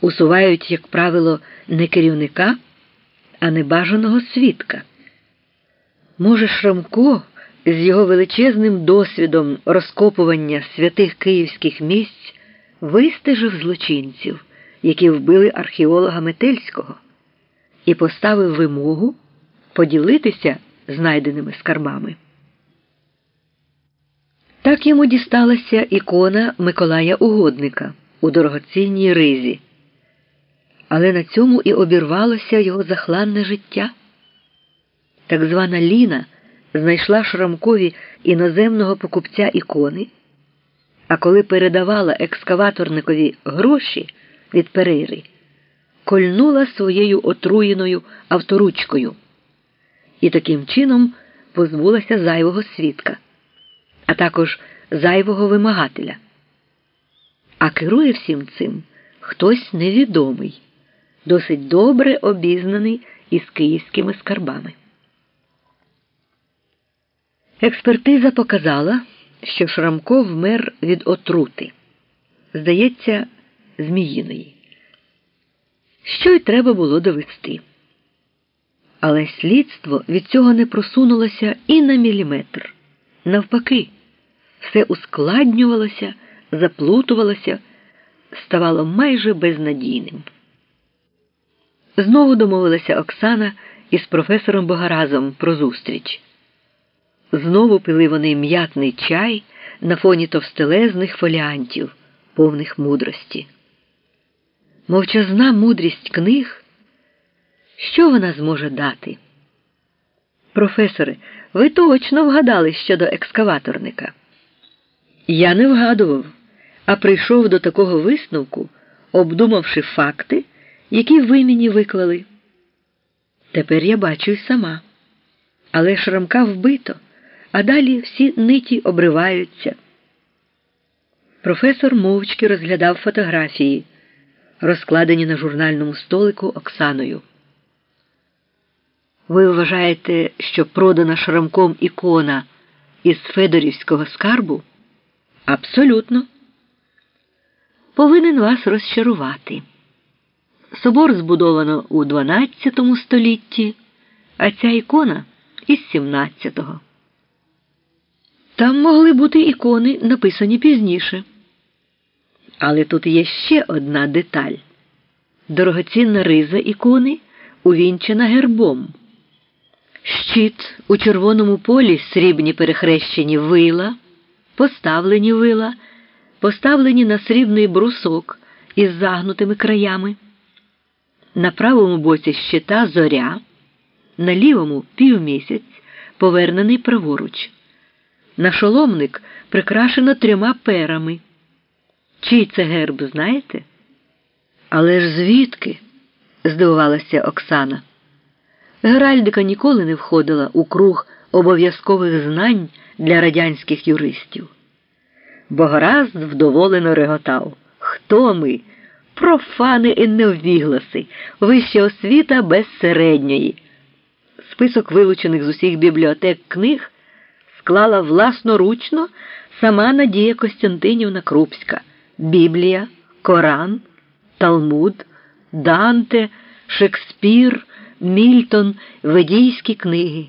усувають, як правило, не керівника, а небажаного свідка. Може, Шрамко з його величезним досвідом розкопування святих київських місць вистежив злочинців, які вбили археолога Метельського, і поставив вимогу поділитися знайденими скарбами. Так йому дісталася ікона Миколая Угодника у дорогоцінній ризі. Але на цьому і обірвалося його захланне життя. Так звана Ліна знайшла Шрамкові іноземного покупця ікони, а коли передавала екскаваторникові гроші від Перейри, кольнула своєю отруєною авторучкою і таким чином позбулася зайвого свідка, а також зайвого вимагателя. А керує всім цим хтось невідомий, досить добре обізнаний із київськими скарбами. Експертиза показала, що Шрамко вмер від отрути, здається, зміїної. Що й треба було довести. Але слідство від цього не просунулося і на міліметр. Навпаки, все ускладнювалося, заплутувалося, ставало майже безнадійним. Знову домовилася Оксана із професором Богаразом про зустріч. Знову пили вони м'ятний чай на фоні товстелезних фоліантів, повних мудрості. Мовчазна мудрість книг. Що вона зможе дати? Професоре, ви точно вгадали щодо екскаваторника. Я не вгадував, а прийшов до такого висновку, обдумавши факти, які ви мені виклали. Тепер я бачу й сама. Але шрамка вбито, а далі всі ниті обриваються. Професор мовчки розглядав фотографії, розкладені на журнальному столику Оксаною. Ви вважаєте, що продана шрамком ікона із Федорівського скарбу? Абсолютно. Повинен вас розчарувати. Собор збудовано у XII столітті, а ця ікона із XVII. Там могли бути ікони, написані пізніше. Але тут є ще одна деталь. Дорогоцінна риза ікони увінчена гербом. Щит у червоному полі срібні перехрещені вила, поставлені вила, поставлені на срібний брусок із загнутими краями. На правому боці щита зоря, на лівому півмісяць, повернений праворуч. Нашоломник прикрашено трьома перами. Чий це герб, знаєте? Але ж звідки? здивувалася Оксана. Геральдика ніколи не входила у круг обов'язкових знань для радянських юристів. Богоразд вдоволено реготав. Хто ми? Профани і неввігласи, вища освіта без середньої. Список вилучених з усіх бібліотек книг склала власноручно сама Надія Костянтинівна Крупська, Біблія, Коран, Талмуд, Данте, Шекспір. Мільтон, ведійські книги.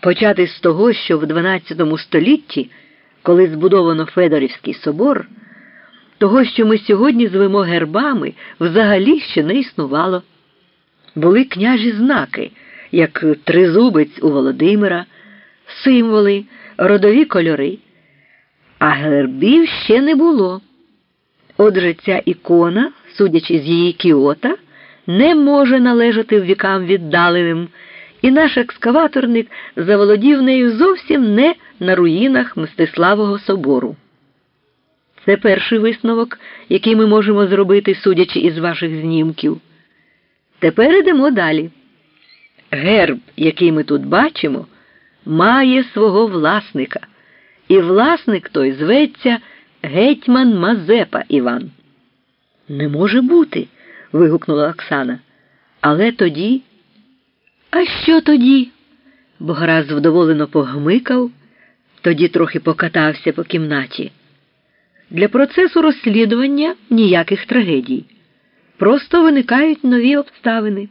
Почати з того, що в XII столітті, коли збудовано Федорівський собор, того, що ми сьогодні звемо гербами, взагалі ще не існувало. Були княжі знаки, як тризубець у Володимира, символи, родові кольори, а гербів ще не було. Отже, ця ікона, судячи з її кіота, не може належати вікам віддаленим, і наш екскаваторник заволодів нею зовсім не на руїнах Мстиславого собору. Це перший висновок, який ми можемо зробити, судячи із ваших знімків. Тепер ідемо далі. Герб, який ми тут бачимо, має свого власника, і власник той зветься гетьман Мазепа Іван. Не може бути вигукнула Оксана. Але тоді. А що тоді? Бограз вдоволено погмикав, тоді трохи покатався по кімнаті. Для процесу розслідування ніяких трагедій. Просто виникають нові обставини.